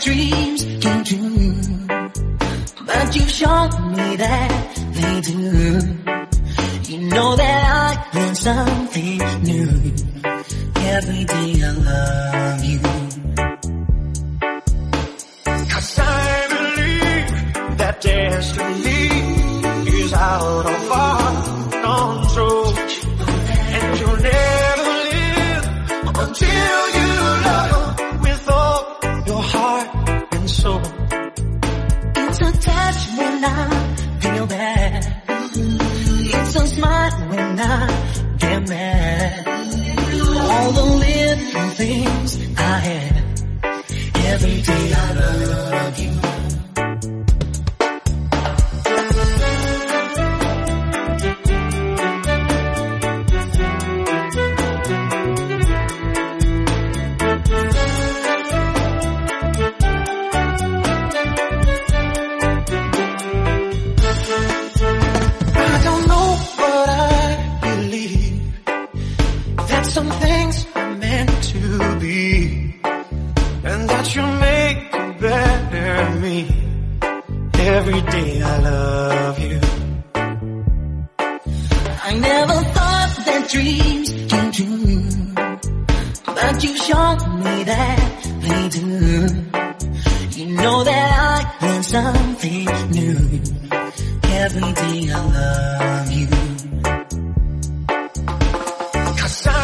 dreams came true. But you showed me that they do. You know that I learned something new. Every day I love you. Cause I believe that destiny is out of our smile when I get mad. All the little things I have. Every day I some things are meant to be and that you make a better me. Every day I love you. I never thought that dreams came true. But you showed me that they do. You know that I learned something new. Every day I love you. Cause I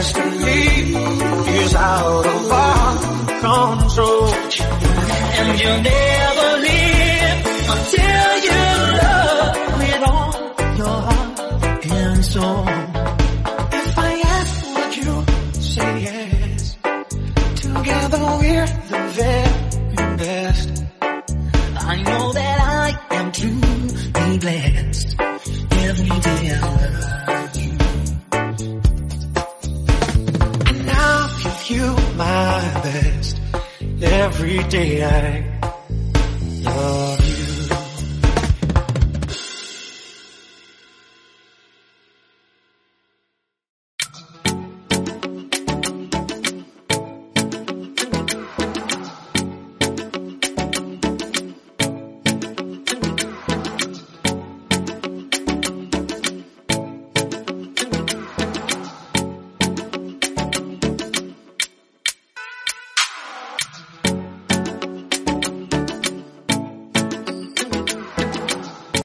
destiny is out of our control. And you'll never live until you love with all your heart and soul. If I ask, would you say yes? Together we're the very best. I know that I am truly blessed. Every day every day I love.